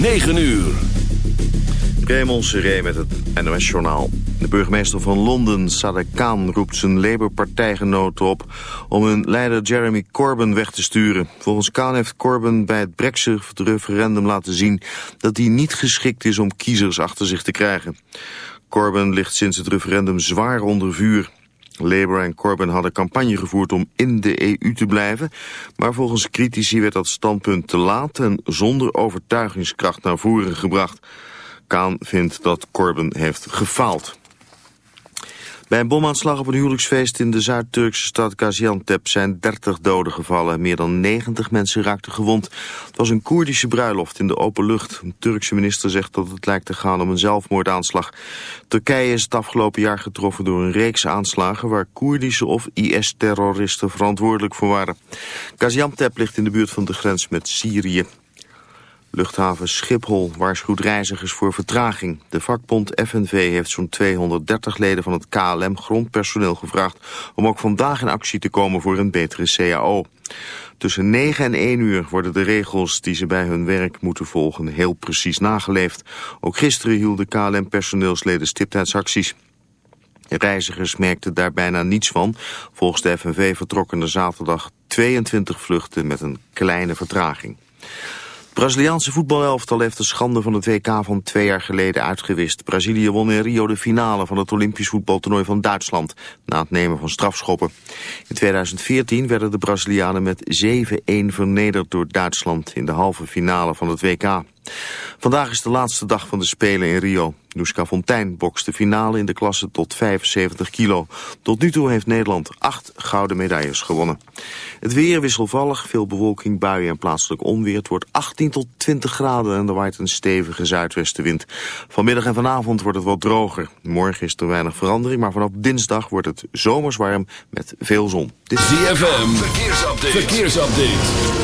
9 uur. Raymond Seré met het NOS-journaal. De burgemeester van Londen, Sadiq Khan, roept zijn Labour-partijgenoten op... om hun leider Jeremy Corbyn weg te sturen. Volgens Khan heeft Corbyn bij het Brexit-referendum laten zien... dat hij niet geschikt is om kiezers achter zich te krijgen. Corbyn ligt sinds het referendum zwaar onder vuur. Labour en Corbyn hadden campagne gevoerd om in de EU te blijven, maar volgens critici werd dat standpunt te laat en zonder overtuigingskracht naar voren gebracht. Kaan vindt dat Corbyn heeft gefaald. Bij een bomaanslag op een huwelijksfeest in de Zuid-Turkse stad Gaziantep zijn 30 doden gevallen. Meer dan 90 mensen raakten gewond. Het was een Koerdische bruiloft in de open lucht. Een Turkse minister zegt dat het lijkt te gaan om een zelfmoordaanslag. Turkije is het afgelopen jaar getroffen door een reeks aanslagen... waar Koerdische of IS-terroristen verantwoordelijk voor waren. Gaziantep ligt in de buurt van de grens met Syrië. Luchthaven Schiphol waarschuwt reizigers voor vertraging. De vakbond FNV heeft zo'n 230 leden van het KLM grondpersoneel gevraagd... om ook vandaag in actie te komen voor een betere CAO. Tussen 9 en 1 uur worden de regels die ze bij hun werk moeten volgen heel precies nageleefd. Ook gisteren hielden KLM-personeelsleden stiptheidsacties. Reizigers merkten daar bijna niets van. Volgens de FNV vertrokken er zaterdag 22 vluchten met een kleine vertraging. Braziliaanse voetbalelftal heeft de schande van het WK van twee jaar geleden uitgewist. Brazilië won in Rio de finale van het Olympisch voetbaltoernooi van Duitsland, na het nemen van strafschoppen. In 2014 werden de Brazilianen met 7-1 vernederd door Duitsland in de halve finale van het WK. Vandaag is de laatste dag van de Spelen in Rio. Noeska Fontijn bokst de finale in de klasse tot 75 kilo. Tot nu toe heeft Nederland acht gouden medailles gewonnen. Het weer wisselvallig, veel bewolking, buien en plaatselijk onweer. Het wordt 18 tot 20 graden en er waait een stevige zuidwestenwind. Vanmiddag en vanavond wordt het wat droger. Morgen is er weinig verandering, maar vanaf dinsdag wordt het zomers warm met veel zon. Dit is ZFM, verkeersupdate. verkeersupdate.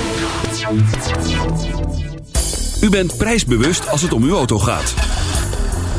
U bent prijsbewust als het om uw auto gaat.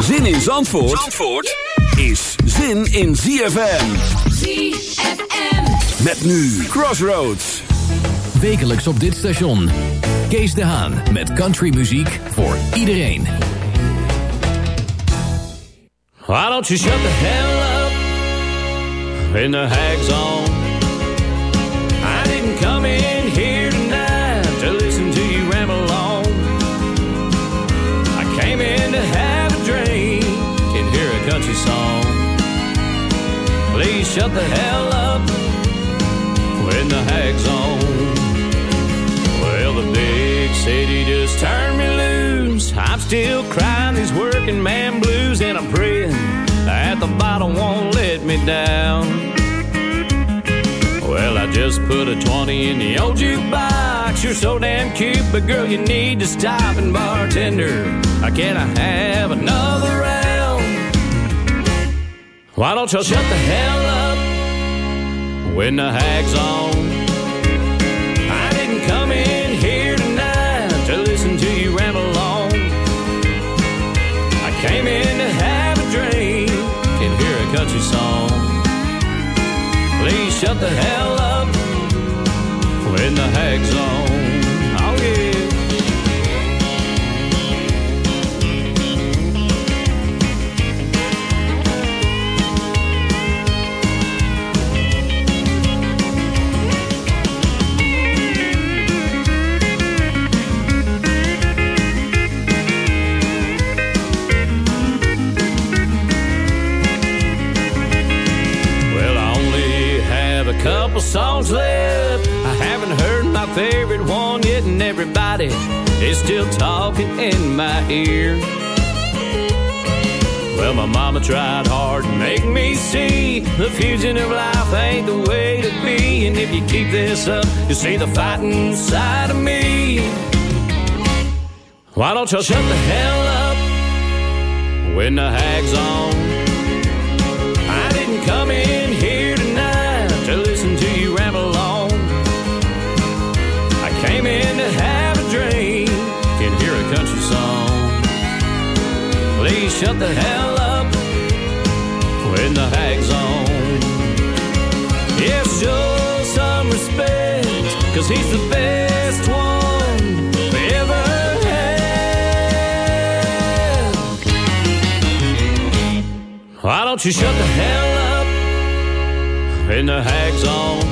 Zin in Zandvoort, Zandvoort is zin in ZFM. ZFM. Met nu Crossroads. Wekelijks op dit station. Kees de Haan met countrymuziek voor iedereen. Why don't you shut the hell up when the hag's on? I didn't come in song. Please shut the hell up when the hag's on. Well, the big city just turned me loose. I'm still crying these working man blues, and I'm praying that the bottle won't let me down. Well, I just put a 20 in the old jukebox. You're so damn cute, but girl, you need to stop and bartender. I Can I have another round? Why don't you shut the hell up when the hag's on? I didn't come in here tonight to listen to you ramble on. I came in to have a drink and hear a country song. Please shut the hell up when the hag's on. Songs left. I haven't heard my favorite one yet, and everybody is still talking in my ear. Well, my mama tried hard to make me see the fusion of life ain't the way to be. And if you keep this up, you'll see the fight inside of me. Why don't you shut the hell up when the hag's on? Shut the hell up when the hag's on. Yeah, show some respect, cause he's the best one we ever had. Why don't you shut the hell up when the hag's on?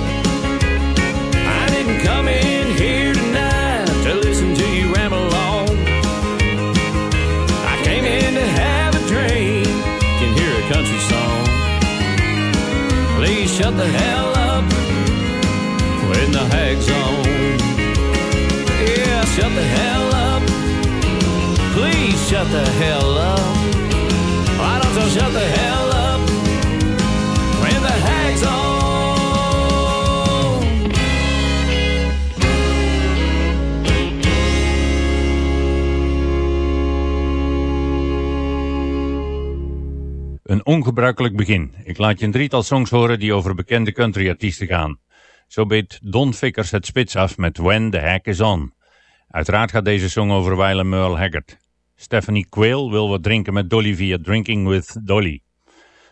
The hell up when the hag's on. Yeah, shut the hell up. Please shut the hell up. Why don't you shut the hell Ongebruikelijk begin. Ik laat je een drietal songs horen die over bekende countryartiesten gaan. Zo beet Don Vickers het spits af met When the Hack is On. Uiteraard gaat deze song over Weilen Merle Haggard. Stephanie Quayle wil wat drinken met Dolly via Drinking with Dolly.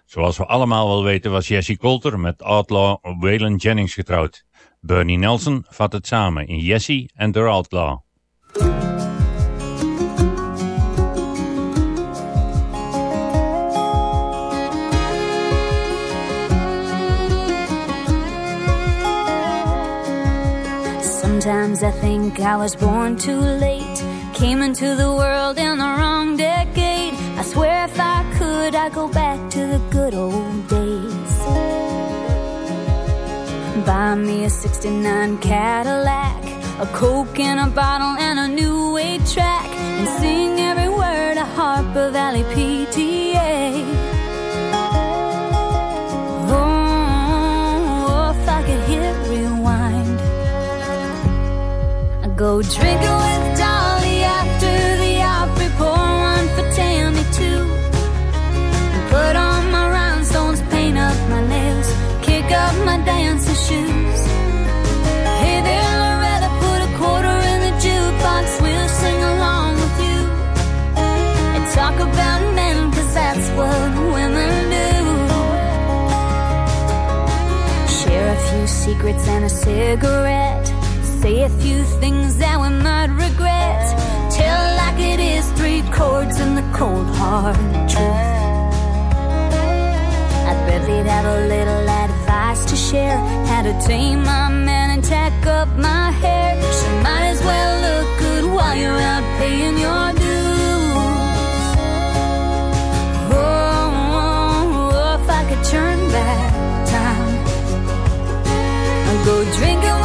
Zoals we allemaal wel weten was Jessie Coulter met outlaw Waylon Jennings getrouwd. Bernie Nelson vat het samen in Jessie and Their Outlaw. Sometimes I think I was born too late. Came into the world in the wrong decade. I swear if I could, I'd go back to the good old days. Buy me a 69 Cadillac, a Coke in a bottle, and a new eight track. And sing every word of Harper Valley PTA. Go drinking with Dolly after the Opry, pour one for Tammy too. Put on my rhinestones, paint up my nails, kick up my dancing shoes. Hey there, Loretta, put a quarter in the jukebox, we'll sing along with you. And talk about men, cause that's what women do. Share a few secrets and a cigarette. Say a few things that we might regret. Tell like it is three chords and the cold hard truth. I bet they'd have a little advice to share. How to tame my man and tack up my hair. So might as well look good while you're out paying your dues. Oh, oh, oh if I could turn back time. I'll go drinking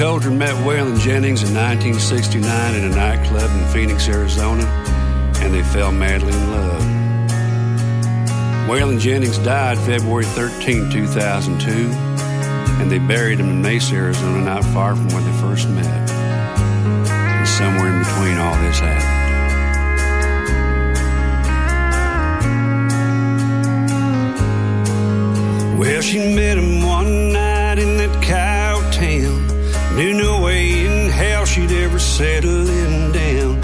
Colter met Waylon Jennings in 1969 in a nightclub in Phoenix, Arizona, and they fell madly in love. Waylon Jennings died February 13, 2002, and they buried him in Mesa, Arizona, not far from where they first met. And somewhere in between all this happened. Well, she met him one night settle down.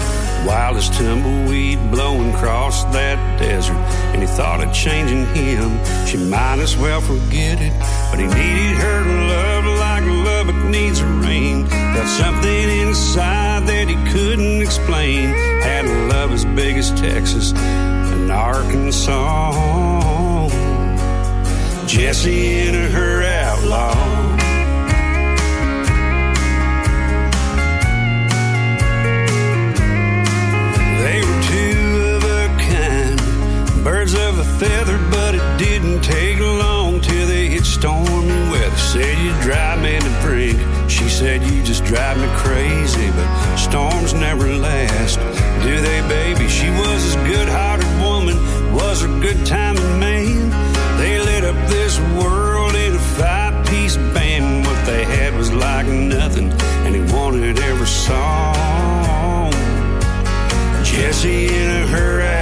Wildest tumbleweed blowing across that desert. And he thought of changing him. She might as well forget it. But he needed her love like Lubbock needs rain. Felt something inside that he couldn't explain. Had a love as big as Texas and Arkansas. Jesse and her outlaw. Feather, but it didn't take long till they hit stormy weather. Said you drive me to drink, she said you just drive me crazy, but storms never last, do they, baby? She was this good-hearted woman, was a good timing man. They lit up this world in a five-piece band. What they had was like nothing, and he wanted every song. Jesse and her outlaw.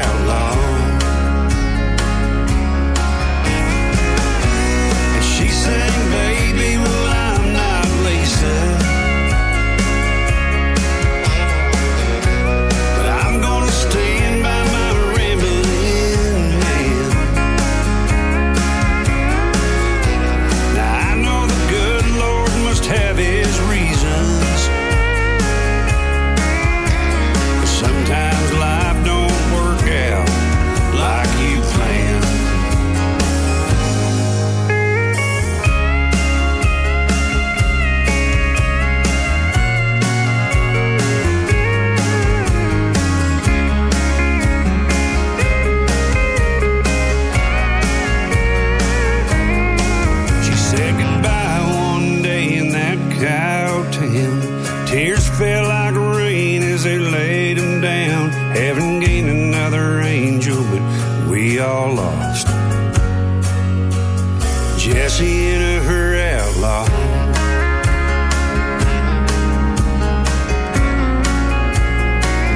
Lost. Jesse and her outlaw.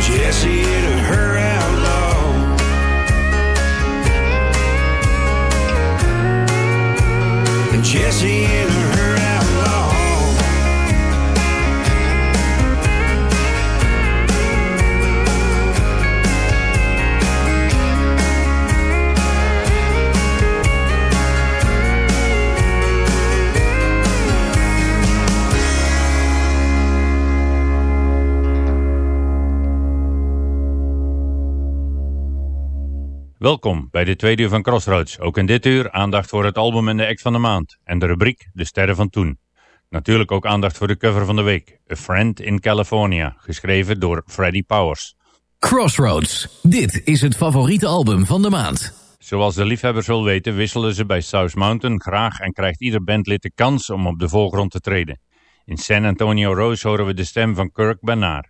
Jesse and her outlaw. and Jesse and Welkom bij de tweede uur van Crossroads. Ook in dit uur aandacht voor het album en de act van de maand. En de rubriek De Sterren van Toen. Natuurlijk ook aandacht voor de cover van de week. A Friend in California, geschreven door Freddie Powers. Crossroads. Dit is het favoriete album van de maand. Zoals de liefhebbers wel weten wisselen ze bij South Mountain graag en krijgt ieder bandlid de kans om op de voorgrond te treden. In San Antonio Rose horen we de stem van Kirk Bernard.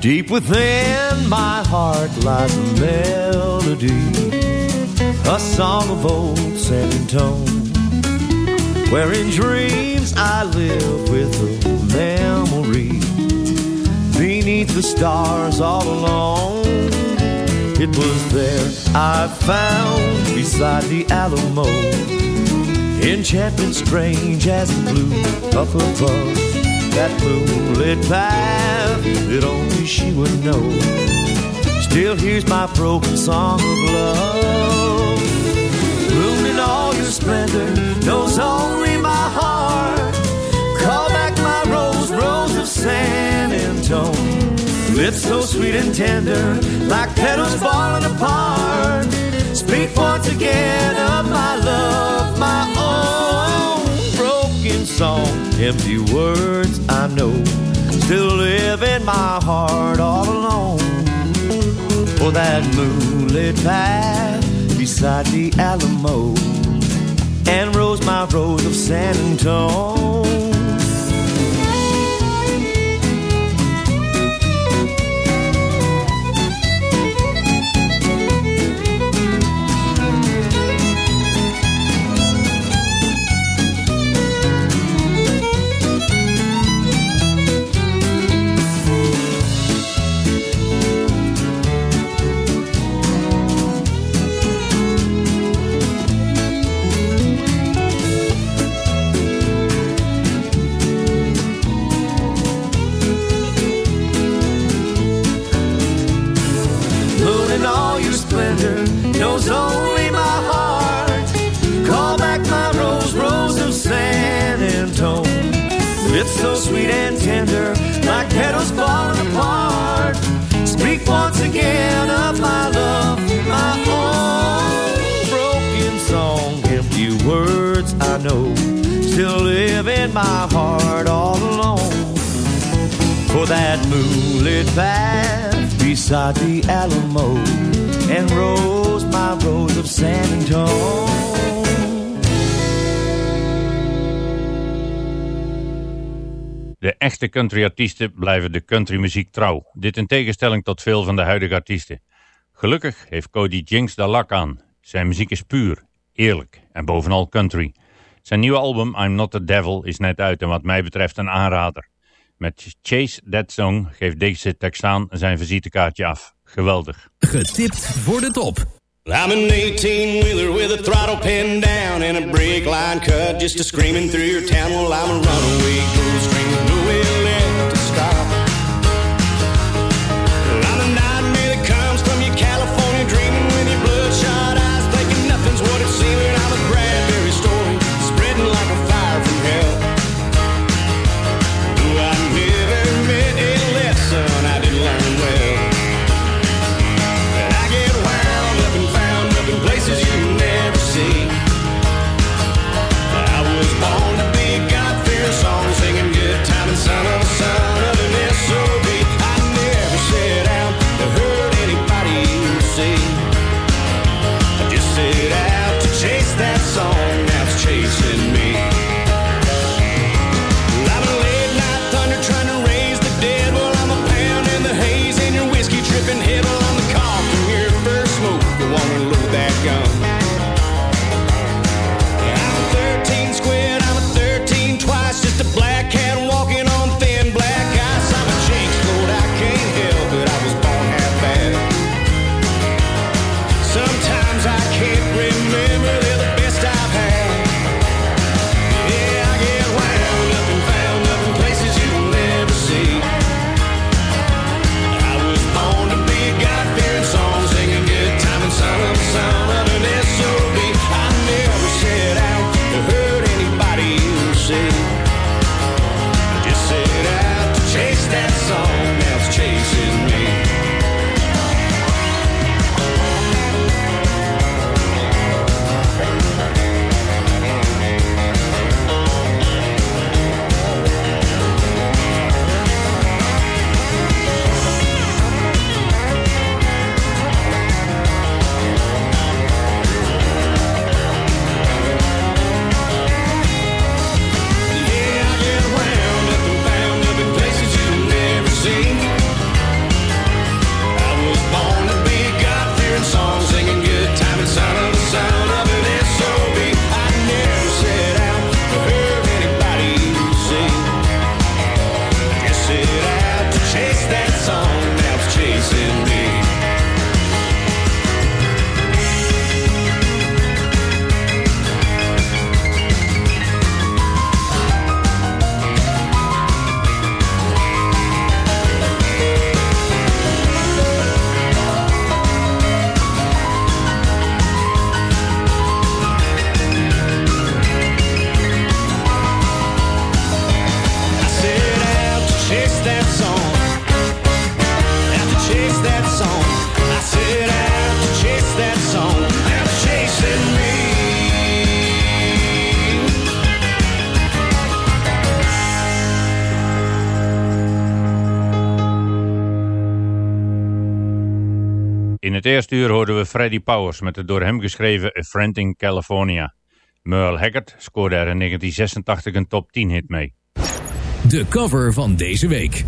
Deep within my heart lies a melody, a song of old San Antone, where in dreams I live with a memory beneath the stars all alone. It was there I found beside the Alamo enchantment strange as the blue up above. That moonlit path that only she would know. Still hears my broken song of love. Moon in all your splendor knows only my heart. Call back my rose, rose of San Antone. Lips so sweet and tender, like petals falling apart. Speak once again of my love, my Empty words I know still live in my heart all alone. For that moonlit path beside the Alamo, and rose my rose of San Antone. Tender, like petals falling apart. Speak once again of my love, my own broken song. Empty words I know still live in my heart all alone for that moonlit path beside the Alamo and rose my rose of San Antone. Echte countryartiesten blijven de countrymuziek trouw. Dit in tegenstelling tot veel van de huidige artiesten. Gelukkig heeft Cody Jinks daar lak aan. Zijn muziek is puur, eerlijk en bovenal country. Zijn nieuwe album I'm Not The Devil is net uit en wat mij betreft een aanrader. Met Chase That Song geeft deze Texaan zijn visitekaartje af. Geweldig. Getipt voor de top. I'm an 18-wheeler with a throttle pinned down and a brake line cut just a screaming through your town. Well, I'm a runaway ghost In het eerste uur hoorden we Freddie Powers met de door hem geschreven A Friend in California. Merle Haggard scoorde er in 1986 een top 10 hit mee. De cover van deze week.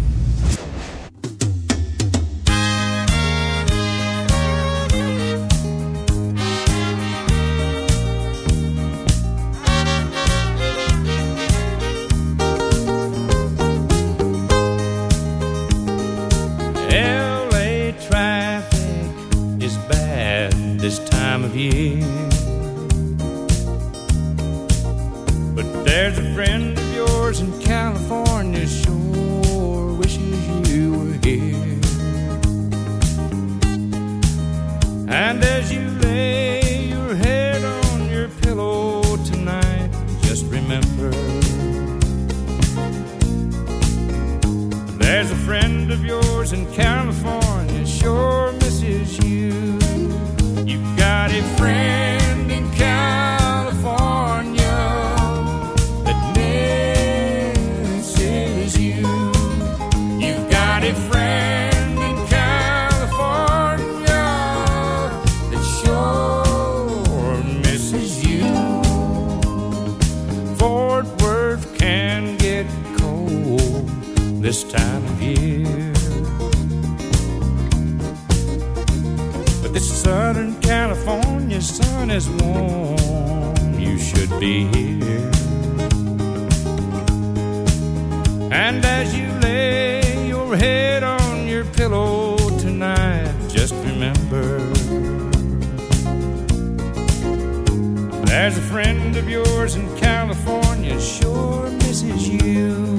Of. But there's a friend of yours in California sure wishes you were here. And as you lay your head on your pillow tonight, just remember there's a friend of yours in California sure misses you. A friend sun is warm. You should be here. And as you lay your head on your pillow tonight, just remember there's a friend of yours in California sure misses you.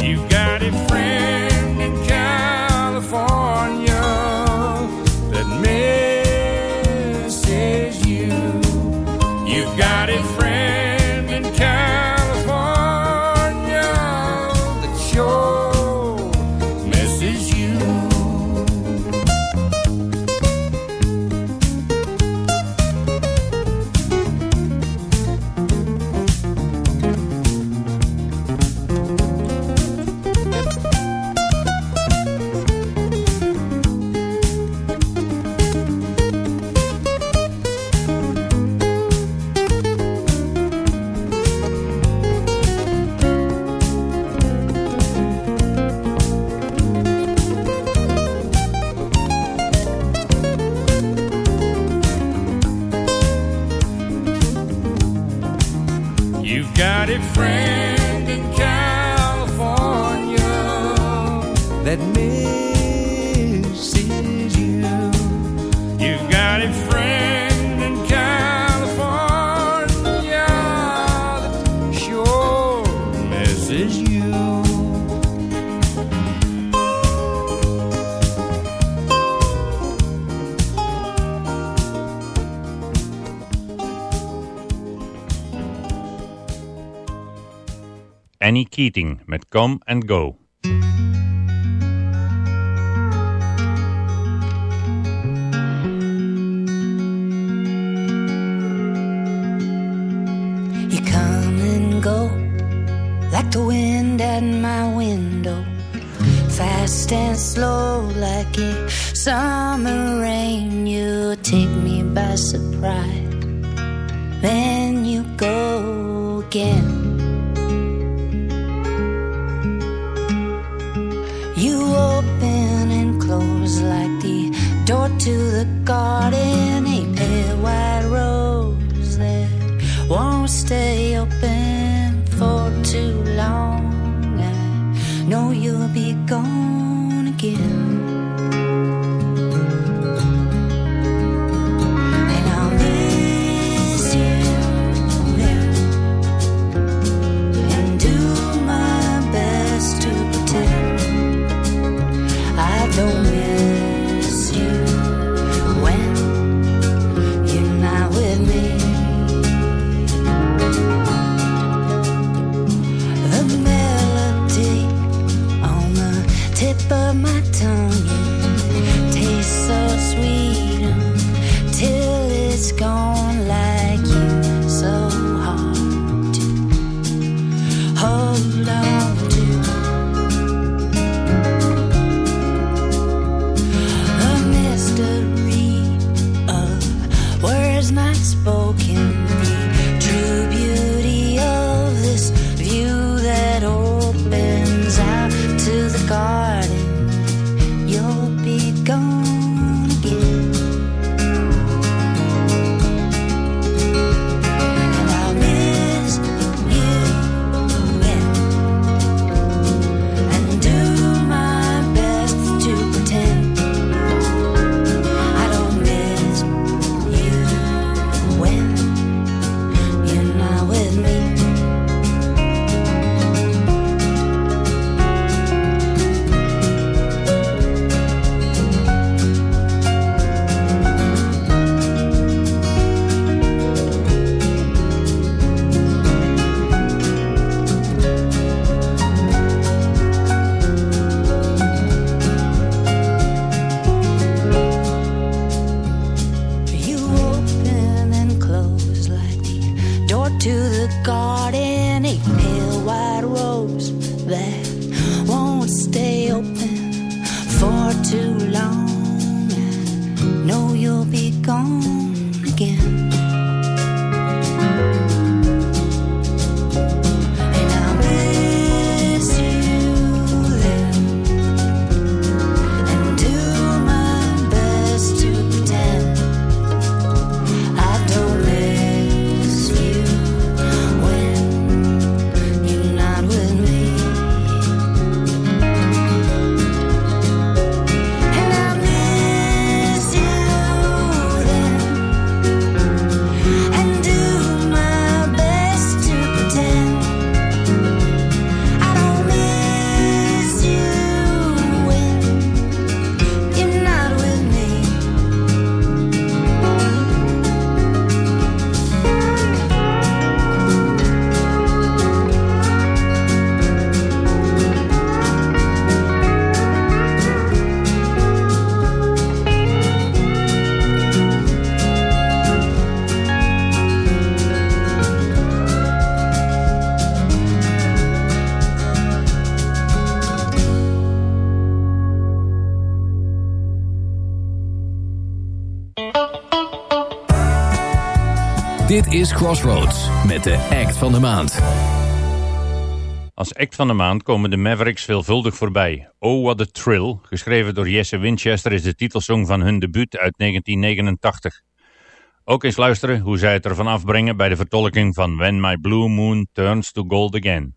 You've got a friend got a Keating met Come and Go. Is Crossroads met de act van de maand. Als act van de maand komen de Mavericks veelvuldig voorbij. Oh What a Thrill, geschreven door Jesse Winchester, is de titelsong van hun debuut uit 1989. Ook eens luisteren hoe zij het ervan afbrengen bij de vertolking van When My Blue Moon Turns to Gold Again.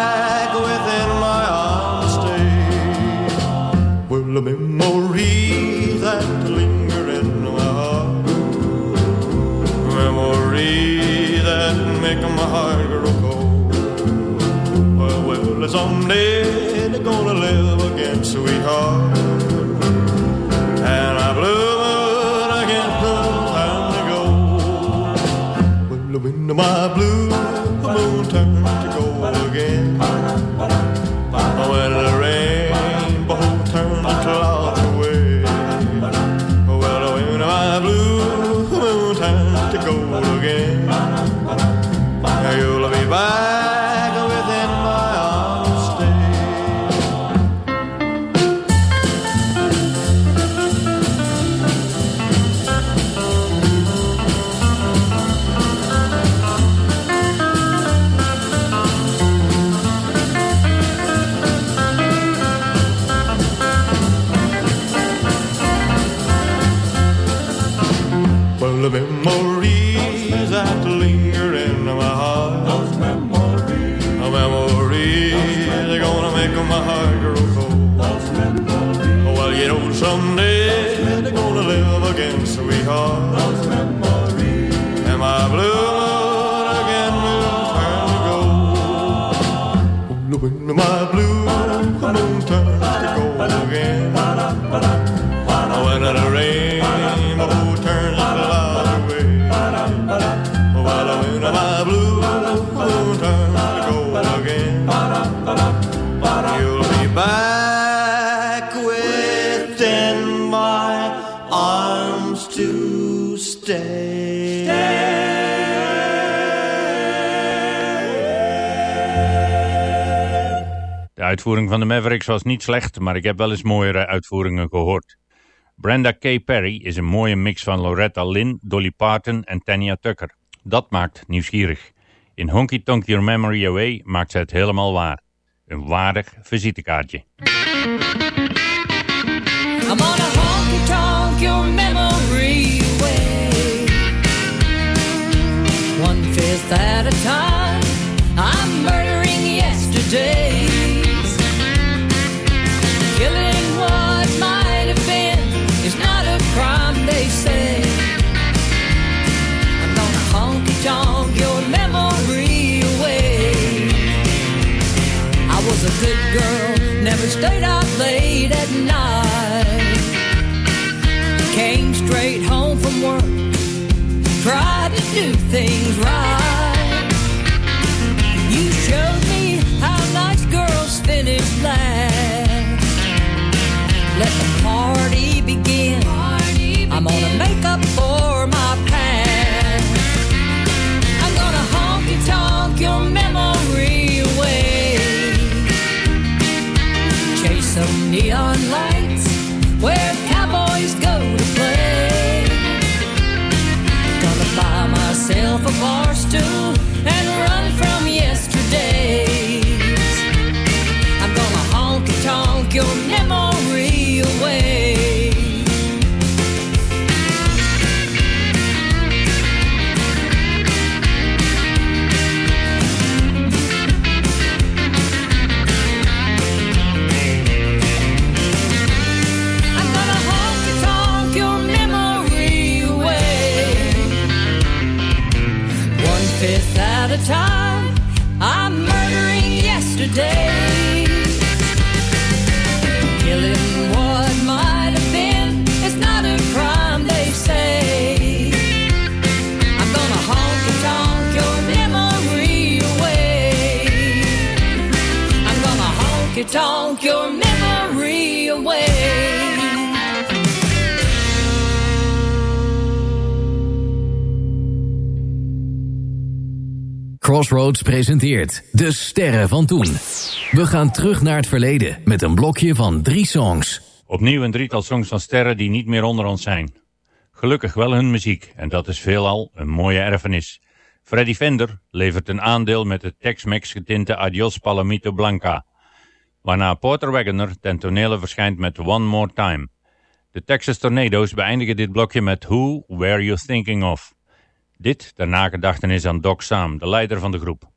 Someday they're gonna live again, sweetheart. And I blue moon again, no time to go. Well, when my blue moon turns to gold When my blue turns uitvoering van de Mavericks was niet slecht, maar ik heb wel eens mooiere uitvoeringen gehoord. Brenda K. Perry is een mooie mix van Loretta Lynn, Dolly Parton en Tanya Tucker. Dat maakt nieuwsgierig. In Honky Tonk Your Memory Away maakt ze het helemaal waar. Een waardig visitekaartje. Honky tonk your memory away. One fifth at do things right. You showed me how nice girls finish last. Let the party begin. I'm gonna make up for my past. I'm gonna honky tonk your memory away. Chase some neon lights where Presenteert De Sterren van Toen. We gaan terug naar het verleden met een blokje van drie songs. Opnieuw een drietal songs van sterren die niet meer onder ons zijn. Gelukkig wel hun muziek en dat is veelal een mooie erfenis. Freddy Fender levert een aandeel met de Tex-Mex getinte Adios Palomito Blanca. Waarna Porter Wagoner ten tonele verschijnt met One More Time. De Texas Tornadoes beëindigen dit blokje met Who Were You Thinking Of? Dit ter nagedachtenis aan Doc Sam, de leider van de groep.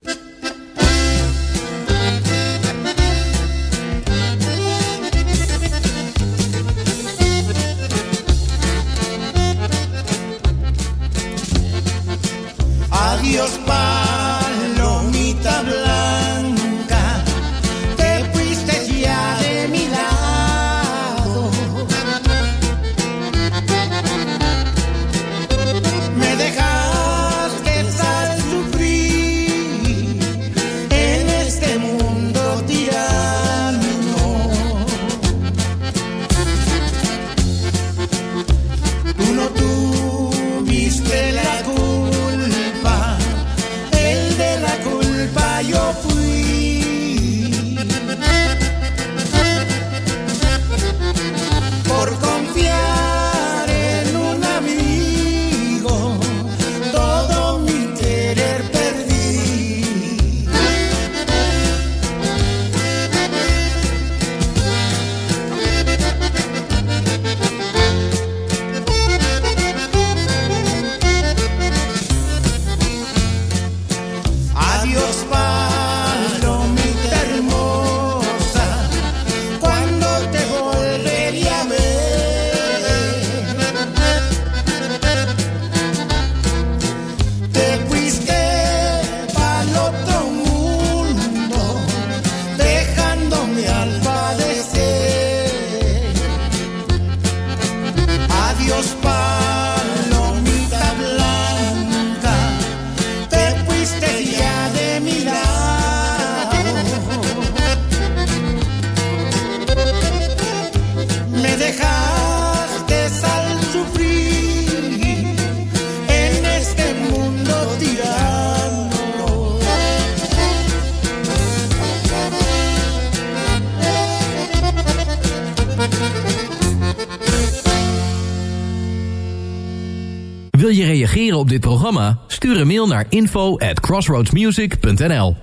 Wil je reageren op dit programma? Stuur een mail naar info at crossroadsmusic.nl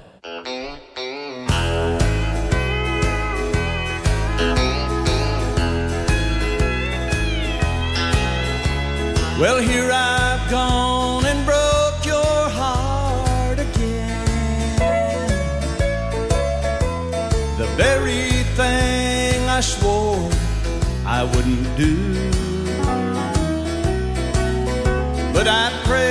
Well, here I've gone and broke your heart again. The very thing I swore I wouldn't do. I pray.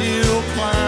hill climb.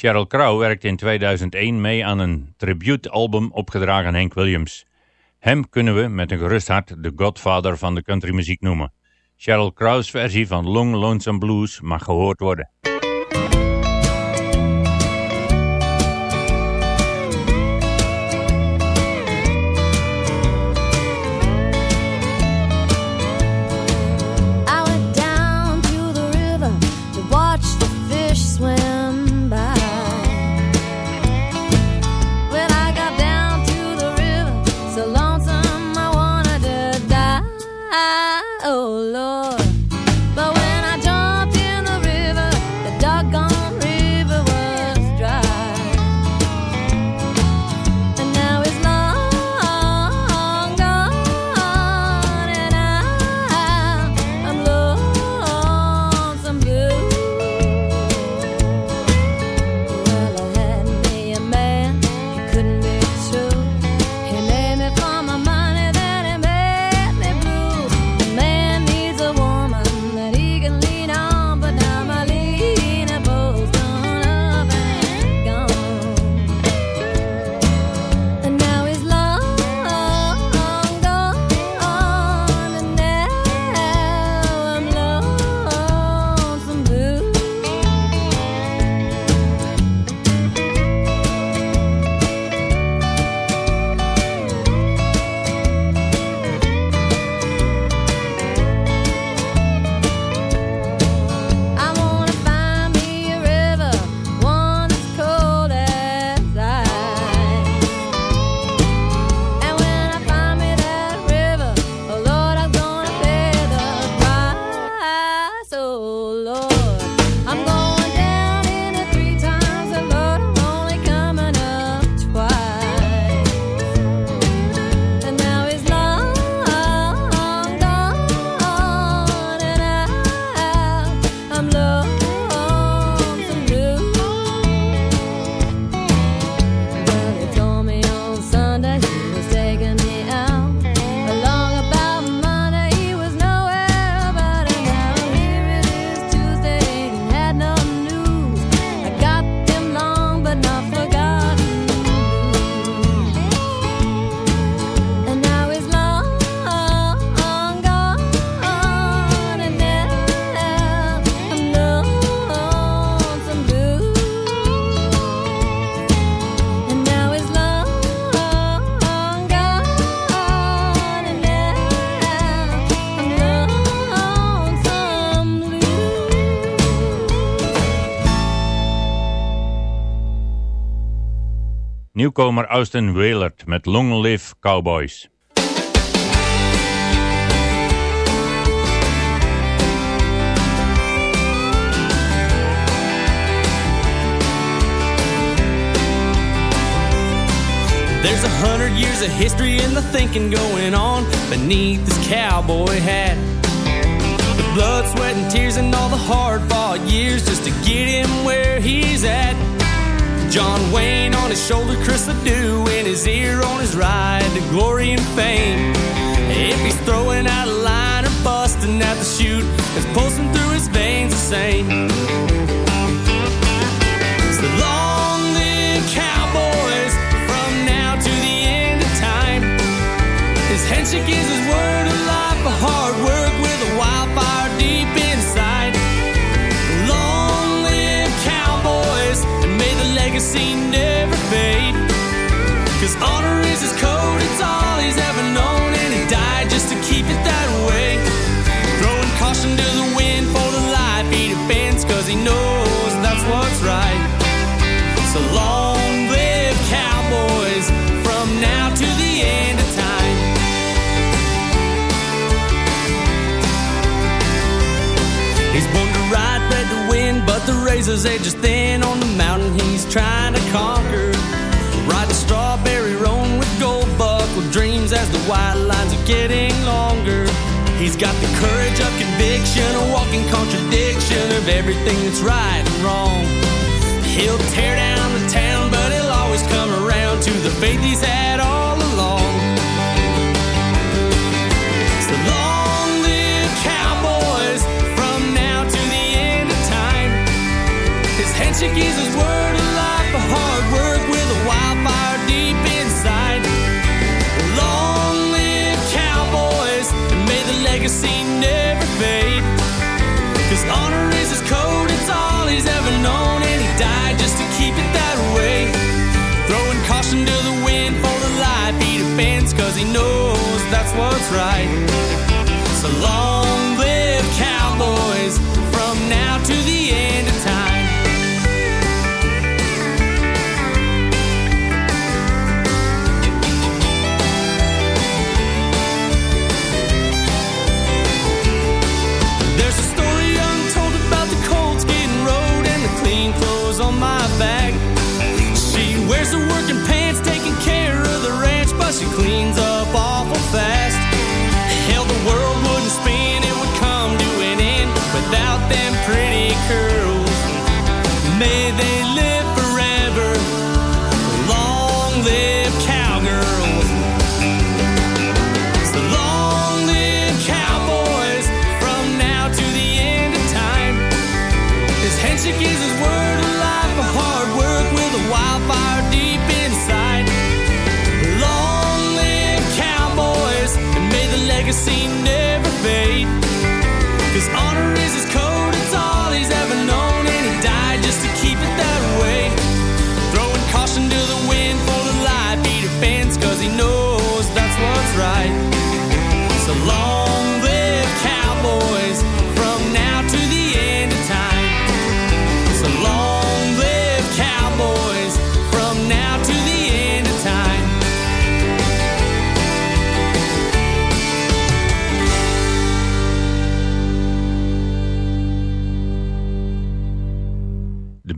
Sheryl Crow werkte in 2001 mee aan een tributealbum opgedragen aan Hank Williams. Hem kunnen we met een gerust hart de godfather van de countrymuziek noemen. Sheryl Crow's versie van Long Lonesome Blues mag gehoord worden. Nieuwkomer Austin Wailert met Long Live Cowboys. There's a hundred years of history and the thinking going on beneath this cowboy hat. The blood, sweat, and tears and all the hard fought years just to get him where he's at. John Wayne on his shoulder, Chris Ledoux in his ear on his ride to glory and fame. If he's throwing out a line or busting at the chute, it's pulsing through his veins the same. So long live cowboys from now to the end of time. His handshake is his word knows that's what's right. So long live cowboys from now to the end of time. He's born to ride, bred to win, but the razor's edge is thin on the mountain he's trying to conquer. Riding strawberry roan with gold buckled dreams as the white lines are getting longer. He's got the courage of conviction, a walking contradiction of everything that's right and wrong. He'll tear down the town, but he'll always come around to the faith he's had all along. So long live cowboys from now to the end of time. His handshake is his word of life, a hard work with a wildfire legacy never fade. Cause honor is his code, it's all he's ever known, and he died just to keep it that way. Throwing caution to the wind for the life he defends, cause he knows that's what's right. So long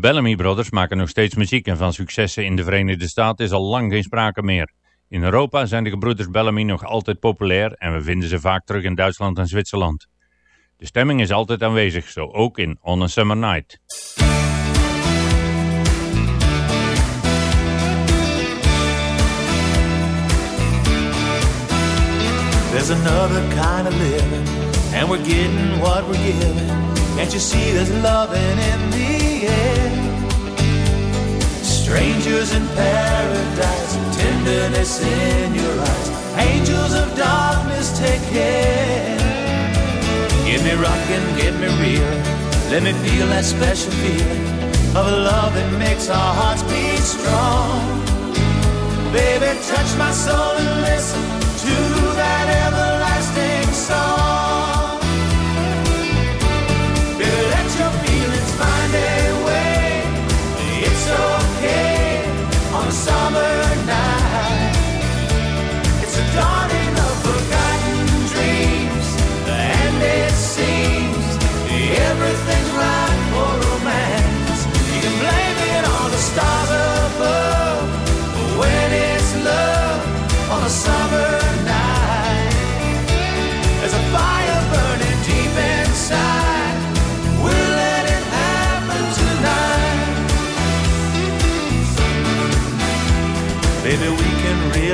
Bellamy Brothers maken nog steeds muziek en van successen in de Verenigde Staten is al lang geen sprake meer. In Europa zijn de gebroeders Bellamy nog altijd populair en we vinden ze vaak terug in Duitsland en Zwitserland. De stemming is altijd aanwezig, zo ook in On a Summer Night. There's another kind of living, and we're getting what we're giving. Can't you see there's loving in the? Strangers in paradise, tenderness in your eyes. Angels of darkness, take care. Get me rocking, get me reeling. Let me feel that special feeling of a love that makes our hearts beat strong. Baby, touch my soul and listen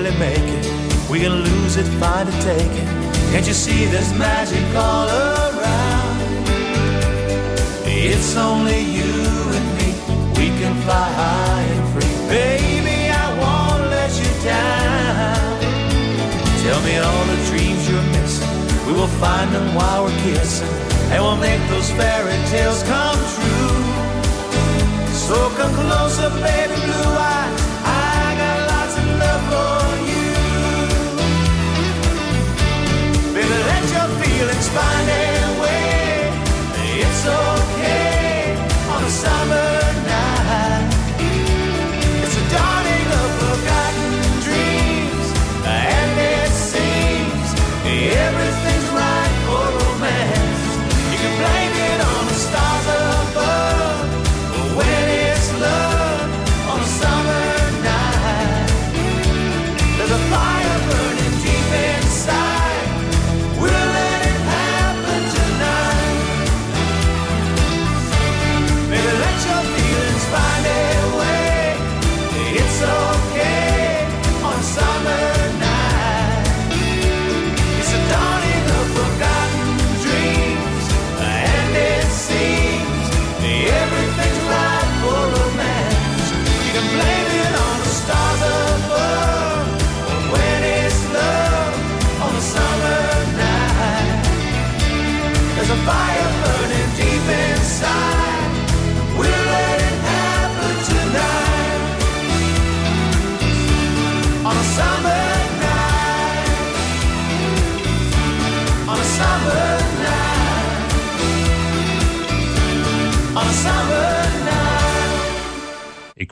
really make it. We can lose it, find it, take it. Can't you see there's magic all around? It's only you and me. We can fly high and free. Baby, I won't let you down. Tell me all the dreams you're missing. We will find them while we're kissing. And we'll make those fairy tales come true. So come closer, baby blue eyes your feelings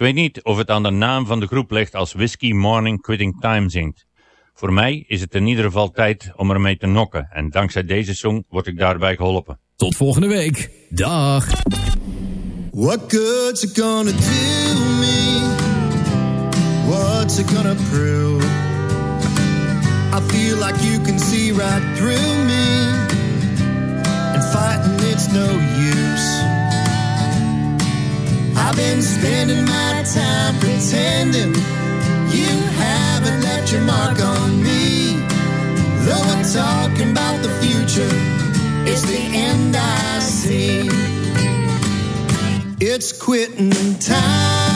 weet niet of het aan de naam van de groep ligt als Whiskey Morning Quitting Time zingt. Voor mij is het in ieder geval tijd om ermee te nokken en dankzij deze song word ik daarbij geholpen. Tot volgende week. Dag. What good's it gonna do me? What's it gonna prove? I feel like you can see right through me, and fighting it's no use. I've been spending my time pretending you haven't left your mark on me. Though I'm talking about the future, it's the end I see. It's quitting time,